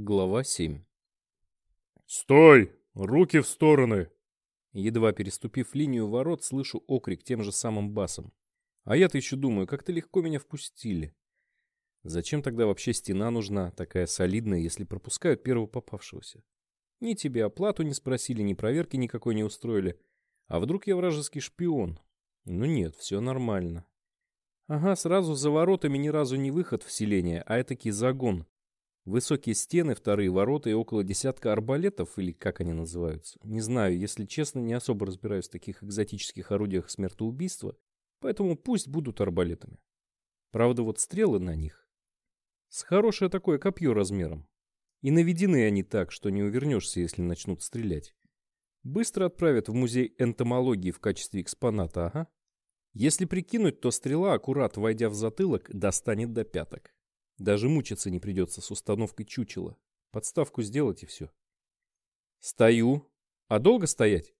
Глава 7 «Стой! Руки в стороны!» Едва переступив линию ворот, слышу окрик тем же самым басом. А я-то еще думаю, как-то легко меня впустили. Зачем тогда вообще стена нужна, такая солидная, если пропускают первого попавшегося? Ни тебе оплату не спросили, ни проверки никакой не устроили. А вдруг я вражеский шпион? Ну нет, все нормально. Ага, сразу за воротами ни разу не выход в селение, а этакий загон. Высокие стены, вторые ворота и около десятка арбалетов, или как они называются. Не знаю, если честно, не особо разбираюсь в таких экзотических орудиях смертоубийства, поэтому пусть будут арбалетами. Правда, вот стрелы на них. С хорошее такое копье размером. И наведены они так, что не увернешься, если начнут стрелять. Быстро отправят в музей энтомологии в качестве экспоната, ага. Если прикинуть, то стрела, аккурат войдя в затылок, достанет до пяток. Даже мучиться не придется с установкой чучела. Подставку сделать и все. Стою. А долго стоять?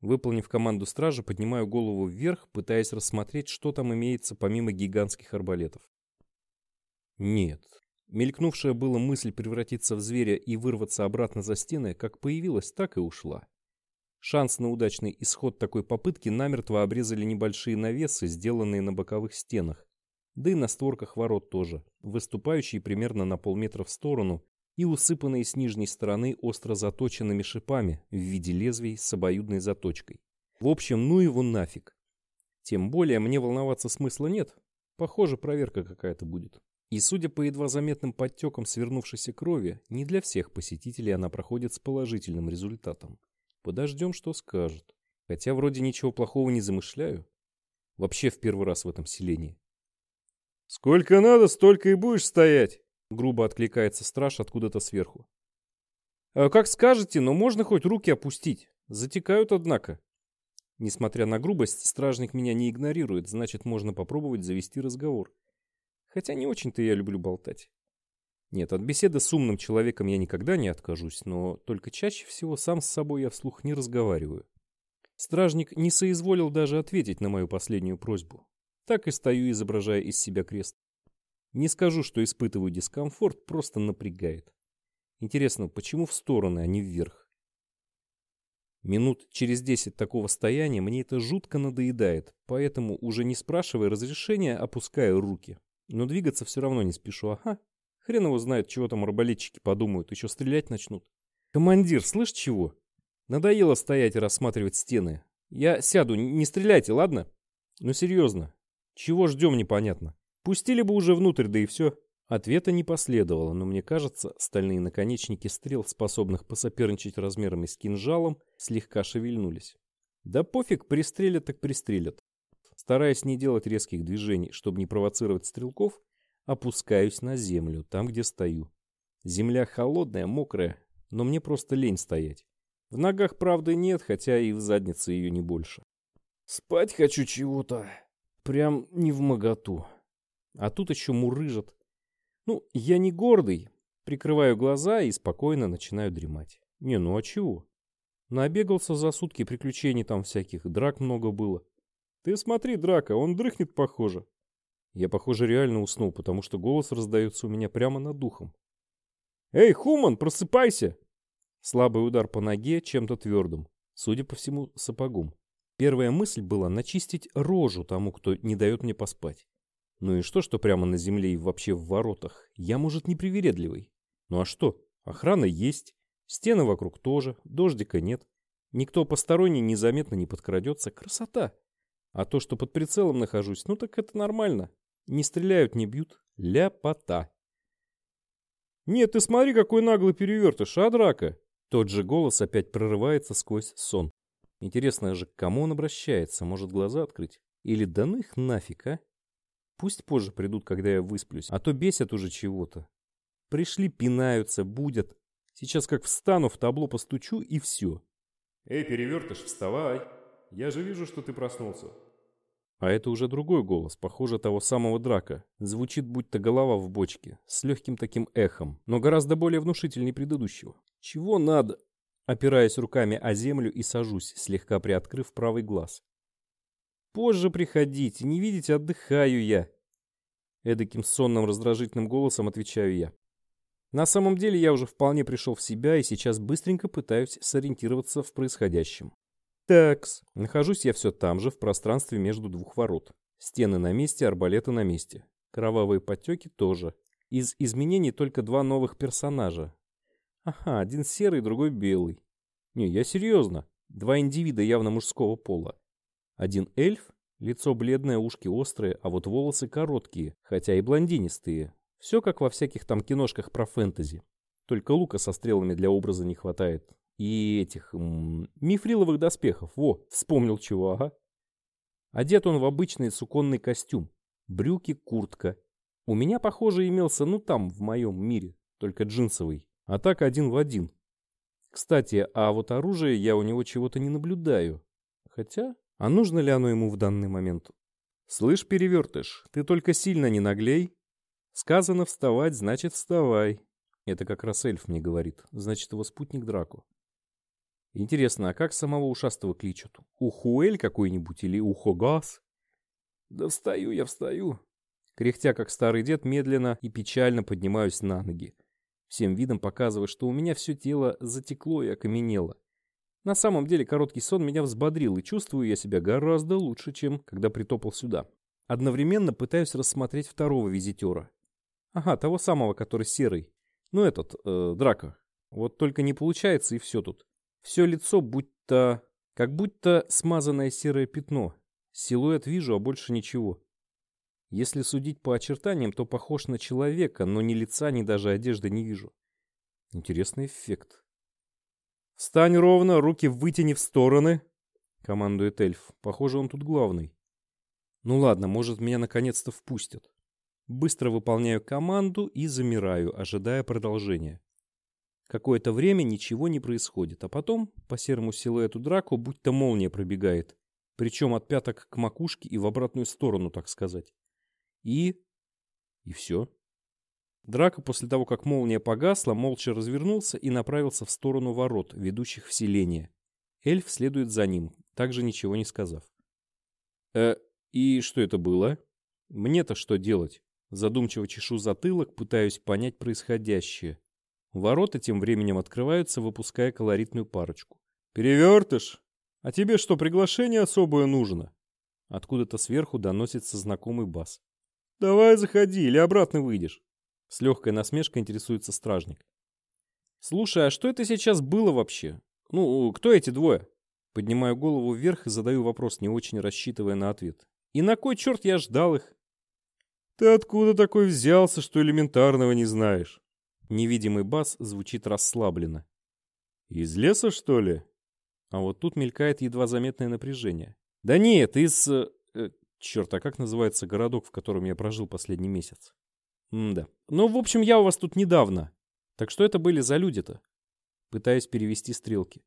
Выполнив команду стража, поднимаю голову вверх, пытаясь рассмотреть, что там имеется помимо гигантских арбалетов. Нет. Мелькнувшая была мысль превратиться в зверя и вырваться обратно за стены, как появилась, так и ушла. Шанс на удачный исход такой попытки намертво обрезали небольшие навесы, сделанные на боковых стенах, да и на створках ворот тоже, выступающие примерно на полметра в сторону и усыпанные с нижней стороны остро заточенными шипами в виде лезвий с обоюдной заточкой. В общем, ну его нафиг. Тем более мне волноваться смысла нет. Похоже, проверка какая-то будет. И судя по едва заметным подтекам свернувшейся крови, не для всех посетителей она проходит с положительным результатом. Подождем, что скажет. Хотя вроде ничего плохого не замышляю. Вообще в первый раз в этом селении. «Сколько надо, столько и будешь стоять!» Грубо откликается страж откуда-то сверху. «А как скажете, но можно хоть руки опустить. Затекают, однако». Несмотря на грубость, стражник меня не игнорирует, значит, можно попробовать завести разговор. Хотя не очень-то я люблю болтать. Нет, от беседы с умным человеком я никогда не откажусь, но только чаще всего сам с собой я вслух не разговариваю. Стражник не соизволил даже ответить на мою последнюю просьбу. Так и стою, изображая из себя крест. Не скажу, что испытываю дискомфорт, просто напрягает. Интересно, почему в стороны, а не вверх? Минут через десять такого стояния мне это жутко надоедает, поэтому, уже не спрашивая разрешения, опускаю руки. Но двигаться все равно не спешу. Ага, хрен его знает, чего там арбалетчики подумают, еще стрелять начнут. Командир, слышь чего? Надоело стоять и рассматривать стены. Я сяду, не стреляйте, ладно? Ну серьезно, чего ждем, непонятно. Пустили бы уже внутрь, да и все. Ответа не последовало, но мне кажется, стальные наконечники стрел, способных посоперничать размерами с кинжалом, слегка шевельнулись. Да пофиг, пристрелят так пристрелят. Стараясь не делать резких движений, чтобы не провоцировать стрелков, опускаюсь на землю, там, где стою. Земля холодная, мокрая, но мне просто лень стоять. В ногах, правда, нет, хотя и в заднице ее не больше. «Спать хочу чего-то», Прям не в моготу. А тут еще мурыжат. Ну, я не гордый. Прикрываю глаза и спокойно начинаю дремать. Не, ну а чего? Набегался за сутки приключений там всяких, драк много было. Ты смотри, драка, он дрыхнет, похоже. Я, похоже, реально уснул, потому что голос раздается у меня прямо над духом. «Эй, Хуман, просыпайся!» Слабый удар по ноге чем-то твердым, судя по всему, сапогом. Первая мысль была начистить рожу тому, кто не дает мне поспать. Ну и что, что прямо на земле и вообще в воротах? Я, может, непривередливый. Ну а что? Охрана есть. Стены вокруг тоже. Дождика нет. Никто посторонний незаметно не подкрадется. Красота. А то, что под прицелом нахожусь, ну так это нормально. Не стреляют, не бьют. Ляпота. Нет, ты смотри, какой наглый перевертыш, а, драка? Тот же голос опять прорывается сквозь сон. Интересно же, к кому он обращается? Может, глаза открыть? Или да ну их нафиг, а? Пусть позже придут, когда я высплюсь, а то бесят уже чего-то. Пришли, пинаются, будят. Сейчас как встану, в табло постучу и все. Эй, перевертыш, вставай. Я же вижу, что ты проснулся. А это уже другой голос, похоже того самого драка. Звучит будто голова в бочке, с легким таким эхом, но гораздо более внушительней предыдущего. Чего надо? Опираясь руками о землю и сажусь, слегка приоткрыв правый глаз. «Позже приходите, не видите, отдыхаю я!» Эдаким сонным раздражительным голосом отвечаю я. На самом деле я уже вполне пришел в себя и сейчас быстренько пытаюсь сориентироваться в происходящем. Такс. Нахожусь я все там же, в пространстве между двух ворот. Стены на месте, арбалеты на месте. Кровавые подтеки тоже. Из изменений только два новых персонажа. Ага, один серый, другой белый. Не, я серьезно. Два индивида явно мужского пола. Один эльф, лицо бледное, ушки острые, а вот волосы короткие, хотя и блондинистые. Все как во всяких там киношках про фэнтези. Только лука со стрелами для образа не хватает. И этих м мифриловых доспехов. Во, вспомнил чего, ага. Одет он в обычный суконный костюм. Брюки, куртка. У меня, похоже, имелся, ну там, в моем мире, только джинсовый. А так один в один. Кстати, а вот оружие я у него чего-то не наблюдаю. Хотя, а нужно ли оно ему в данный момент? Слышь, перевертыш, ты только сильно не наглей, Сказано вставать, значит вставай. Это как раз эльф мне говорит. Значит, его спутник Драку. Интересно, а как самого ушастого кличут? Ухуэль какой-нибудь или Ухогас? Да встаю я, встаю. Кряхтя, как старый дед, медленно и печально поднимаюсь на ноги. Всем видом показывая, что у меня все тело затекло и окаменело. На самом деле короткий сон меня взбодрил, и чувствую я себя гораздо лучше, чем когда притопал сюда. Одновременно пытаюсь рассмотреть второго визитера. Ага, того самого, который серый. Ну этот, э, Драко. Вот только не получается и все тут. Все лицо будто... Как будто смазанное серое пятно. Силуэт вижу, а больше ничего. Если судить по очертаниям, то похож на человека, но ни лица, ни даже одежды не вижу. Интересный эффект. «Встань ровно, руки вытяни в стороны», — командует эльф. Похоже, он тут главный. Ну ладно, может, меня наконец-то впустят. Быстро выполняю команду и замираю, ожидая продолжения. Какое-то время ничего не происходит, а потом по серому силуэту Драко будто молния пробегает. Причем от пяток к макушке и в обратную сторону, так сказать. И... и все. Драко после того, как молния погасла, молча развернулся и направился в сторону ворот, ведущих в селение. Эльф следует за ним, также ничего не сказав. «Э, и что это было? Мне-то что делать?» Задумчиво чешу затылок, пытаюсь понять происходящее. Ворота тем временем открываются, выпуская колоритную парочку. «Перевертыш! А тебе что, приглашение особое нужно?» Откуда-то сверху доносится знакомый бас. «Давай заходи, или обратно выйдешь?» С легкой насмешкой интересуется стражник. «Слушай, а что это сейчас было вообще? Ну, кто эти двое?» Поднимаю голову вверх и задаю вопрос, не очень рассчитывая на ответ. «И на кой черт я ждал их?» «Ты откуда такой взялся, что элементарного не знаешь?» Невидимый бас звучит расслабленно. «Из леса, что ли?» А вот тут мелькает едва заметное напряжение. «Да нет, из... Черт, а как называется городок, в котором я прожил последний месяц?» М-да. «Ну, в общем, я у вас тут недавно. Так что это были за люди-то?» Пытаюсь перевести стрелки.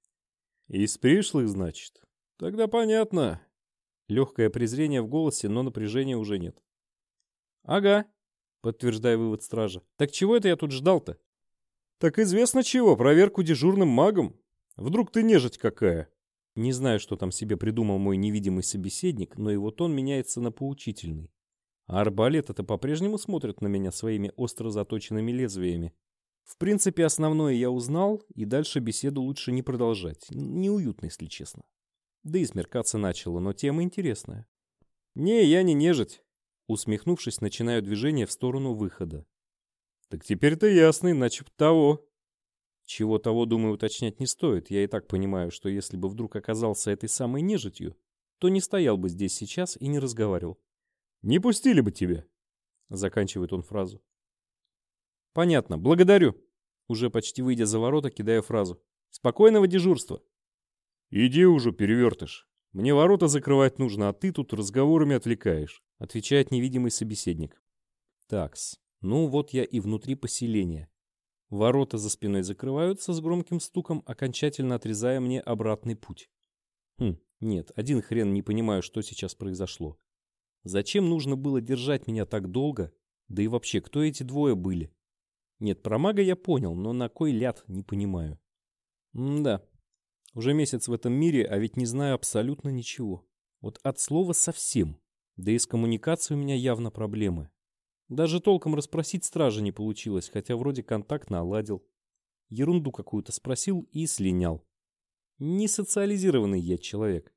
«Из пришлых, значит? Тогда понятно». Легкое презрение в голосе, но напряжения уже нет. «Ага», — подтверждаю вывод стража. «Так чего это я тут ждал-то?» «Так известно чего, проверку дежурным магом. Вдруг ты нежить какая?» Не знаю, что там себе придумал мой невидимый собеседник, но его тон меняется на поучительный. А арбалет-то по-прежнему смотрит на меня своими остро заточенными лезвиями. В принципе, основное я узнал, и дальше беседу лучше не продолжать. Неуютно, если честно. Да и смеркаться начало, но тема интересная. «Не, я не нежить. Усмехнувшись, начинаю движение в сторону выхода. «Так теперь-то ясно, иначе б того». Чего того, думаю, уточнять не стоит. Я и так понимаю, что если бы вдруг оказался этой самой нежитью, то не стоял бы здесь сейчас и не разговаривал. «Не пустили бы тебя», — заканчивает он фразу. «Понятно, благодарю». Уже почти выйдя за ворота, кидаю фразу. «Спокойного дежурства». «Иди уже, перевертыш. Мне ворота закрывать нужно, а ты тут разговорами отвлекаешь» отвечает невидимый собеседник. Такс. Ну вот я и внутри поселения. Ворота за спиной закрываются с громким стуком, окончательно отрезая мне обратный путь. Хм, нет, один хрен не понимаю, что сейчас произошло. Зачем нужно было держать меня так долго? Да и вообще, кто эти двое были? Нет, про мага я понял, но на кой ляд не понимаю. М-да, уже месяц в этом мире, а ведь не знаю абсолютно ничего. Вот от слова совсем. Да и с коммуникацией у меня явно проблемы. Даже толком расспросить стража не получилось, хотя вроде контакт наладил. Ерунду какую-то спросил и слинял. Не социализированный я человек.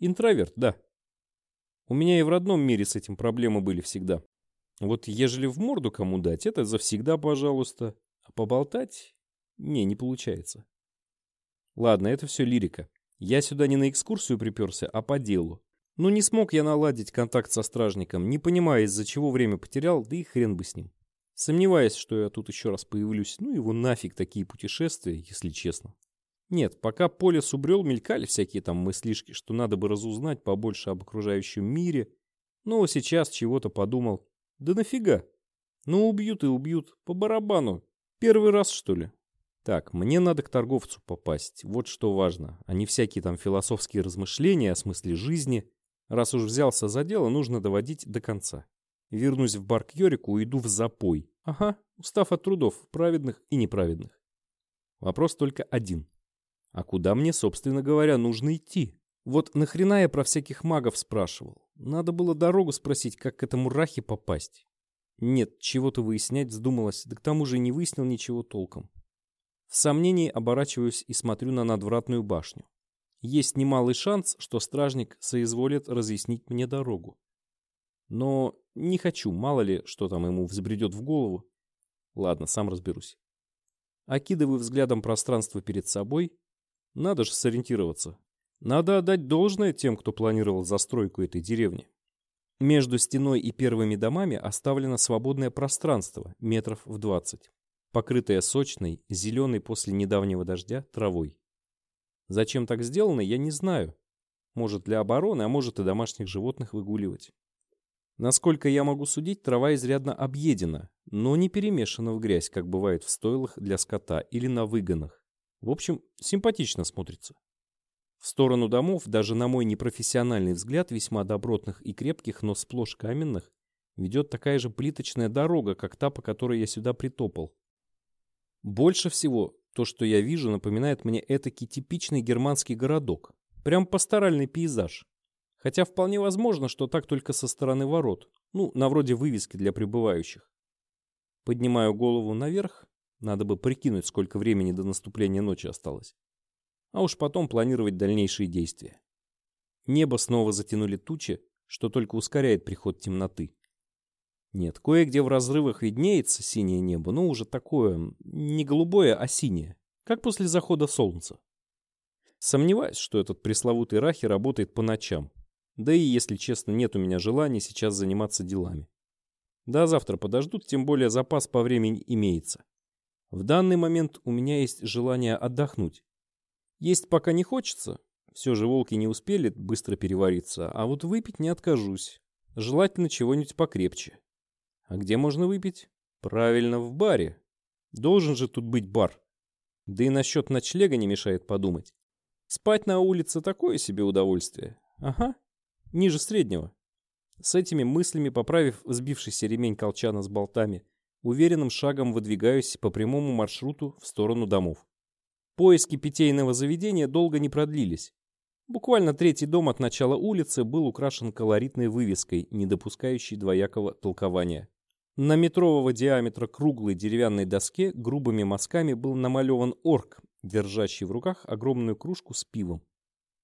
Интроверт, да. У меня и в родном мире с этим проблемы были всегда. Вот ежели в морду кому дать, это завсегда, пожалуйста. А поболтать? Не, не получается. Ладно, это все лирика. Я сюда не на экскурсию приперся, а по делу. Ну не смог я наладить контакт со стражником, не понимая, из-за чего время потерял, да и хрен бы с ним. Сомневаюсь, что я тут еще раз появлюсь. Ну его нафиг такие путешествия, если честно. Нет, пока по лесу брел, мелькали всякие там мыслишки, что надо бы разузнать побольше об окружающем мире. Но сейчас чего-то подумал. Да нафига? Ну убьют и убьют. По барабану. Первый раз, что ли? Так, мне надо к торговцу попасть. Вот что важно. А не всякие там философские размышления о смысле жизни. Раз уж взялся за дело, нужно доводить до конца. Вернусь в бар к Йорику, уйду в запой. Ага, устав от трудов, праведных и неправедных. Вопрос только один. А куда мне, собственно говоря, нужно идти? Вот нахрена я про всяких магов спрашивал? Надо было дорогу спросить, как к этому рахе попасть. Нет, чего-то выяснять вздумалось, да к тому же не выяснил ничего толком. В сомнении оборачиваюсь и смотрю на надвратную башню. Есть немалый шанс, что стражник соизволит разъяснить мне дорогу. Но не хочу, мало ли, что там ему взбредет в голову. Ладно, сам разберусь. Окидываю взглядом пространство перед собой. Надо же сориентироваться. Надо отдать должное тем, кто планировал застройку этой деревни. Между стеной и первыми домами оставлено свободное пространство, метров в двадцать, покрытое сочной, зеленой после недавнего дождя травой. Зачем так сделано, я не знаю. Может для обороны, а может и домашних животных выгуливать. Насколько я могу судить, трава изрядно объедена, но не перемешана в грязь, как бывает в стойлах для скота или на выгонах. В общем, симпатично смотрится. В сторону домов, даже на мой непрофессиональный взгляд, весьма добротных и крепких, но сплошь каменных, ведет такая же плиточная дорога, как та, по которой я сюда притопал. Больше всего то, что я вижу, напоминает мне этакий типичный германский городок. Прям пасторальный пейзаж. Хотя вполне возможно, что так только со стороны ворот. Ну, на вроде вывески для прибывающих. Поднимаю голову наверх. Надо бы прикинуть, сколько времени до наступления ночи осталось. А уж потом планировать дальнейшие действия. Небо снова затянули тучи, что только ускоряет приход темноты. Нет, кое-где в разрывах виднеется синее небо, но уже такое, не голубое, а синее, как после захода солнца. Сомневаюсь, что этот пресловутый Рахи работает по ночам. Да и, если честно, нет у меня желания сейчас заниматься делами. Да, завтра подождут, тем более запас по времени имеется. В данный момент у меня есть желание отдохнуть. Есть пока не хочется, все же волки не успели быстро перевариться, а вот выпить не откажусь. Желательно чего-нибудь покрепче. А где можно выпить? Правильно, в баре. Должен же тут быть бар. Да и насчет ночлега не мешает подумать. Спать на улице такое себе удовольствие. Ага, ниже среднего. С этими мыслями, поправив сбившийся ремень колчана с болтами, уверенным шагом выдвигаюсь по прямому маршруту в сторону домов. Поиски питейного заведения долго не продлились. Буквально третий дом от начала улицы был украшен колоритной вывеской, не допускающей двоякого толкования. На метрового диаметра круглой деревянной доске грубыми мазками был намалеван орк, держащий в руках огромную кружку с пивом.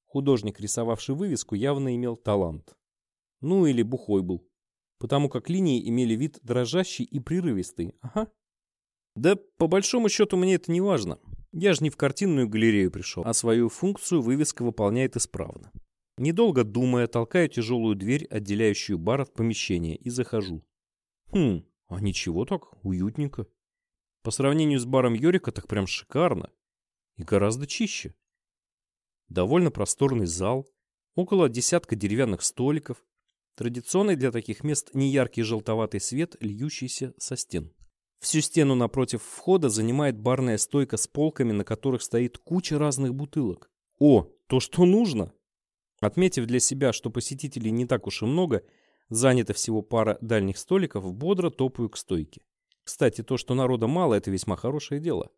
Художник, рисовавший вывеску, явно имел талант. Ну или бухой был, потому как линии имели вид дрожащий и прерывистый. Ага. Да по большому счету мне это не важно. Я же не в картинную галерею пришел, а свою функцию вывеска выполняет исправно. Недолго думая, толкаю тяжелую дверь, отделяющую бар от помещения, и захожу. Хм, а ничего так, уютненько. По сравнению с баром Йорика так прям шикарно. И гораздо чище. Довольно просторный зал, около десятка деревянных столиков, традиционный для таких мест неяркий желтоватый свет, льющийся со стен. Всю стену напротив входа занимает барная стойка с полками, на которых стоит куча разных бутылок. О, то, что нужно! Отметив для себя, что посетителей не так уж и много, Занято всего пара дальних столиков, бодро топаю к стойке. Кстати, то, что народа мало, это весьма хорошее дело.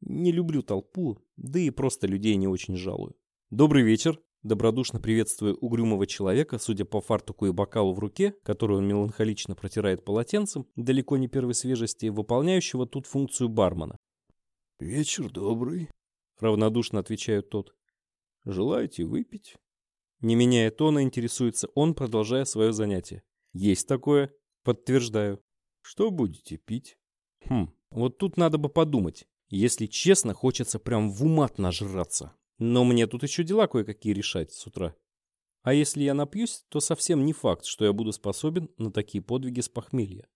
Не люблю толпу, да и просто людей не очень жалую. «Добрый вечер!» добродушно приветствуя угрюмого человека, судя по фартуку и бокалу в руке, который он меланхолично протирает полотенцем, далеко не первой свежести, выполняющего тут функцию бармена. «Вечер добрый», — равнодушно отвечает тот. «Желаете выпить?» Не меняя тона, интересуется он, продолжая свое занятие. «Есть такое?» «Подтверждаю». «Что будете пить?» «Хм, вот тут надо бы подумать. Если честно, хочется прям в умат нажраться. Но мне тут еще дела кое-какие решать с утра. А если я напьюсь, то совсем не факт, что я буду способен на такие подвиги с похмелья.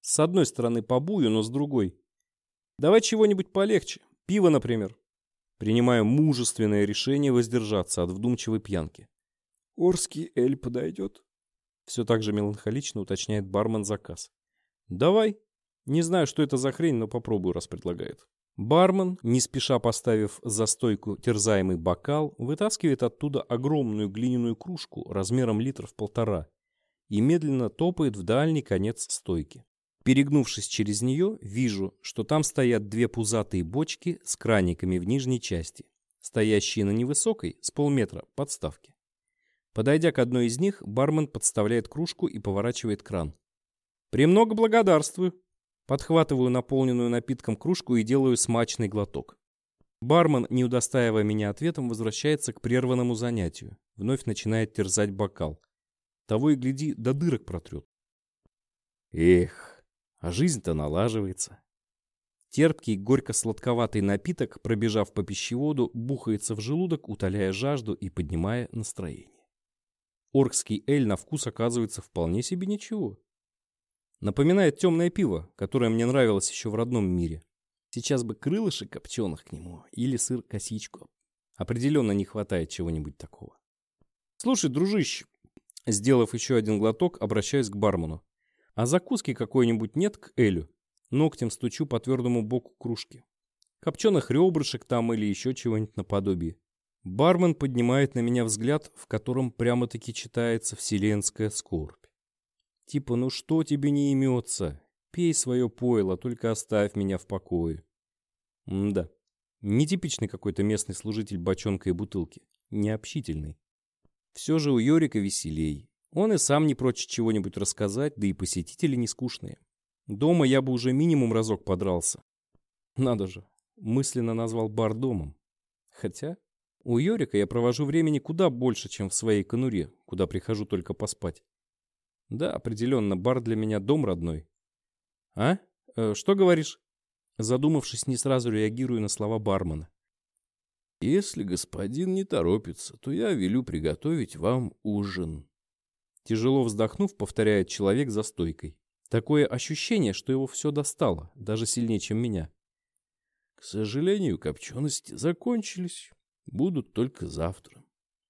С одной стороны побую, но с другой. Давай чего-нибудь полегче. Пиво, например. Принимаю мужественное решение воздержаться от вдумчивой пьянки. Орский эль подойдет? Все так же меланхолично уточняет бармен заказ. Давай. Не знаю, что это за хрень, но попробую, раз предлагает. Бармен, не спеша поставив за стойку терзаемый бокал, вытаскивает оттуда огромную глиняную кружку размером литров полтора и медленно топает в дальний конец стойки. Перегнувшись через нее, вижу, что там стоят две пузатые бочки с краниками в нижней части, стоящие на невысокой, с полметра, подставке. Подойдя к одной из них, бармен подставляет кружку и поворачивает кран. «Премного благодарствую!» Подхватываю наполненную напитком кружку и делаю смачный глоток. Бармен, не удостаивая меня ответом, возвращается к прерванному занятию. Вновь начинает терзать бокал. Того и гляди, до дырок протрет. Эх, а жизнь-то налаживается. Терпкий, горько-сладковатый напиток, пробежав по пищеводу, бухается в желудок, утоляя жажду и поднимая настроение. Оркский эль на вкус оказывается вполне себе ничего. Напоминает темное пиво, которое мне нравилось еще в родном мире. Сейчас бы крылышек копченых к нему или сыр-косичку. Определенно не хватает чего-нибудь такого. Слушай, дружище, сделав еще один глоток, обращаюсь к бармену. А закуски какой-нибудь нет к Элю? Ногтем стучу по твердому боку кружки. Копченых ребрышек там или еще чего-нибудь наподобие. Бармен поднимает на меня взгляд, в котором прямо-таки читается вселенская скорбь. Типа, ну что тебе не имется? Пей свое пойло, только оставь меня в покое. М да, нетипичный какой-то местный служитель бочонка и бутылки. Необщительный. Все же у Йорика веселей. Он и сам не прочь чего-нибудь рассказать, да и посетители не скучные. Дома я бы уже минимум разок подрался. Надо же, мысленно назвал бар домом. Хотя у Йорика я провожу времени куда больше, чем в своей конуре, куда прихожу только поспать. Да, определенно, бар для меня дом родной. А? Э, что говоришь? Задумавшись, не сразу реагирую на слова бармена. Если господин не торопится, то я велю приготовить вам ужин. Тяжело вздохнув, повторяет человек за стойкой. Такое ощущение, что его все достало, даже сильнее, чем меня. К сожалению, копчености закончились. Будут только завтра.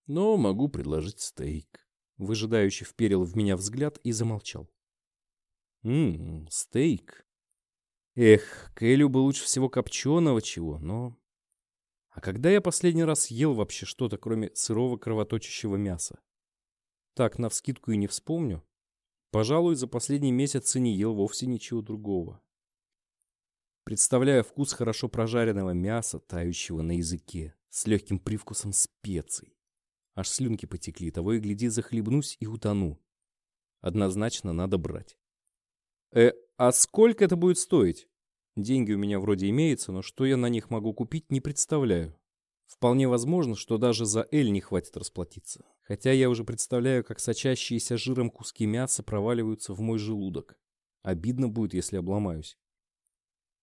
Но могу предложить стейк. Выжидающий вперил в меня взгляд и замолчал. Ммм, стейк. Эх, Кэлю бы лучше всего копченого чего, но... А когда я последний раз ел вообще что-то, кроме сырого кровоточащего мяса? Так, навскидку и не вспомню. Пожалуй, за последний месяц и не ел вовсе ничего другого. Представляю вкус хорошо прожаренного мяса, тающего на языке, с легким привкусом специй. Аж слюнки потекли, того и гляди, захлебнусь и утону. Однозначно надо брать. Э, а сколько это будет стоить? Деньги у меня вроде имеются, но что я на них могу купить, не представляю. Вполне возможно, что даже за Эль не хватит расплатиться. Хотя я уже представляю, как сочащиеся жиром куски мяса проваливаются в мой желудок. Обидно будет, если обломаюсь.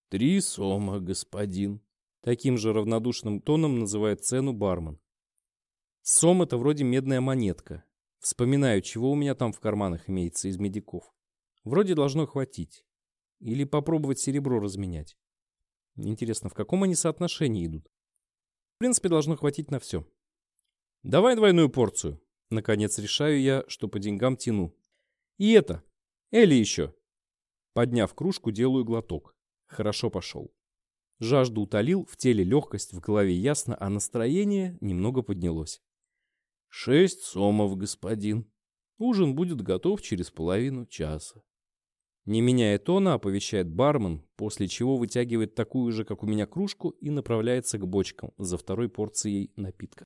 «Три сома, господин», — таким же равнодушным тоном называет цену бармен. Сом — это вроде медная монетка. Вспоминаю, чего у меня там в карманах имеется из медиков. Вроде должно хватить. Или попробовать серебро разменять. Интересно, в каком они соотношении идут? В принципе, должно хватить на все. Давай двойную порцию. Наконец решаю я, что по деньгам тяну. И это. Эли еще. Подняв кружку, делаю глоток. Хорошо пошел. Жажду утолил, в теле легкость, в голове ясно, а настроение немного поднялось. Шесть сомов, господин. Ужин будет готов через половину часа. Не меняя тона, оповещает бармен, после чего вытягивает такую же, как у меня, кружку и направляется к бочкам за второй порцией напитка.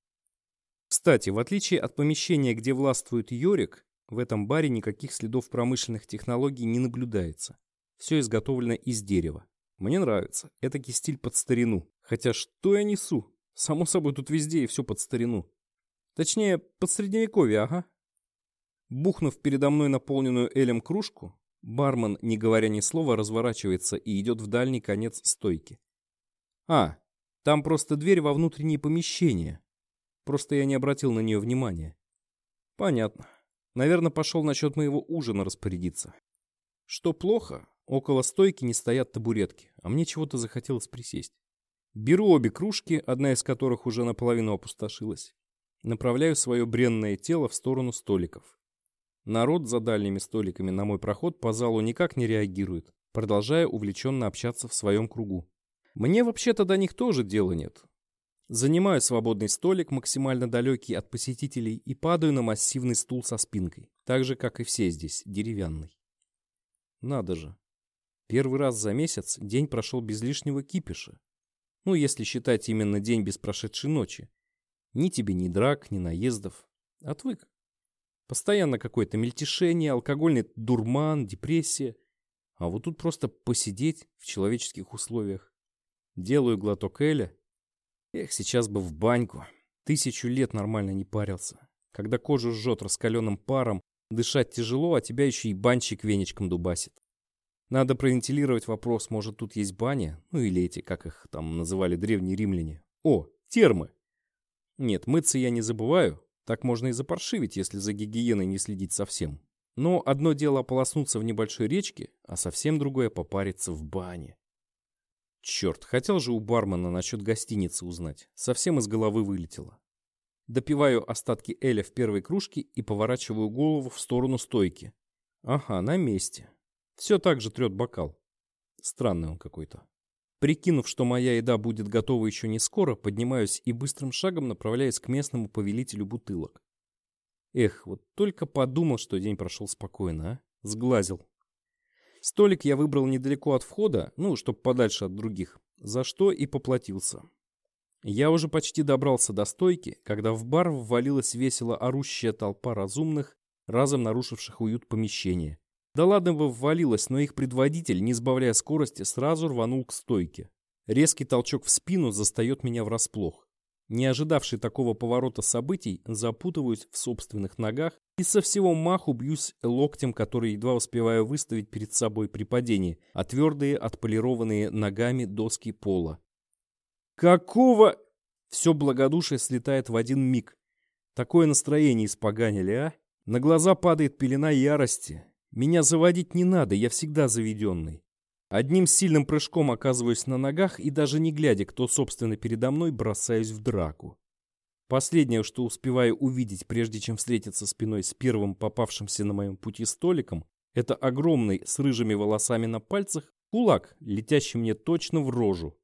Кстати, в отличие от помещения, где властвует Йорик, в этом баре никаких следов промышленных технологий не наблюдается. Все изготовлено из дерева. Мне нравится. Это стиль под старину. Хотя что я несу? Само собой, тут везде и все под старину. Точнее, под средневековье, ага. Бухнув передо мной наполненную элем кружку, бармен, не говоря ни слова, разворачивается и идет в дальний конец стойки. А, там просто дверь во внутреннее помещение. Просто я не обратил на нее внимания. Понятно. Наверное, пошел насчет моего ужина распорядиться. Что плохо, около стойки не стоят табуретки, а мне чего-то захотелось присесть. Беру обе кружки, одна из которых уже наполовину опустошилась. Направляю свое бренное тело в сторону столиков. Народ за дальними столиками на мой проход по залу никак не реагирует, продолжая увлеченно общаться в своем кругу. Мне вообще-то до них тоже дела нет. Занимаю свободный столик, максимально далекий от посетителей, и падаю на массивный стул со спинкой, так же, как и все здесь, деревянный. Надо же. Первый раз за месяц день прошел без лишнего кипиша. Ну, если считать именно день без прошедшей ночи. Ни тебе ни драк, ни наездов. Отвык. Постоянно какое-то мельтешение, алкогольный дурман, депрессия. А вот тут просто посидеть в человеческих условиях. Делаю глоток Эля Эх, сейчас бы в баньку. Тысячу лет нормально не парился. Когда кожу жжет раскаленным паром, дышать тяжело, а тебя еще и банщик веничком дубасит. Надо провентилировать вопрос, может тут есть баня? Ну или эти, как их там называли древние римляне. О, термы! Нет, мыться я не забываю. Так можно и запаршивить, если за гигиеной не следить совсем. Но одно дело ополоснуться в небольшой речке, а совсем другое попариться в бане. Черт, хотел же у бармена насчет гостиницы узнать. Совсем из головы вылетело. Допиваю остатки Эля в первой кружке и поворачиваю голову в сторону стойки. Ага, на месте. Все так же трет бокал. Странный он какой-то. Прикинув, что моя еда будет готова еще не скоро, поднимаюсь и быстрым шагом направляюсь к местному повелителю бутылок. Эх, вот только подумал, что день прошел спокойно, а? Сглазил. Столик я выбрал недалеко от входа, ну, чтобы подальше от других, за что и поплатился. Я уже почти добрался до стойки, когда в бар ввалилась весело орущая толпа разумных, разом нарушивших уют помещения. Да ладно бы ввалилась, но их предводитель, не сбавляя скорости, сразу рванул к стойке. Резкий толчок в спину застает меня врасплох. Не ожидавший такого поворота событий, запутываюсь в собственных ногах и со всего маху бьюсь локтем, который едва успеваю выставить перед собой при падении, а твердые, отполированные ногами доски пола. «Какого?» Все благодушие слетает в один миг. Такое настроение испоганили, а? На глаза падает пелена ярости. Меня заводить не надо, я всегда заведенный. Одним сильным прыжком оказываюсь на ногах и даже не глядя, кто, собственно, передо мной, бросаюсь в драку. Последнее, что успеваю увидеть, прежде чем встретиться спиной с первым попавшимся на моем пути столиком, это огромный, с рыжими волосами на пальцах, кулак, летящий мне точно в рожу.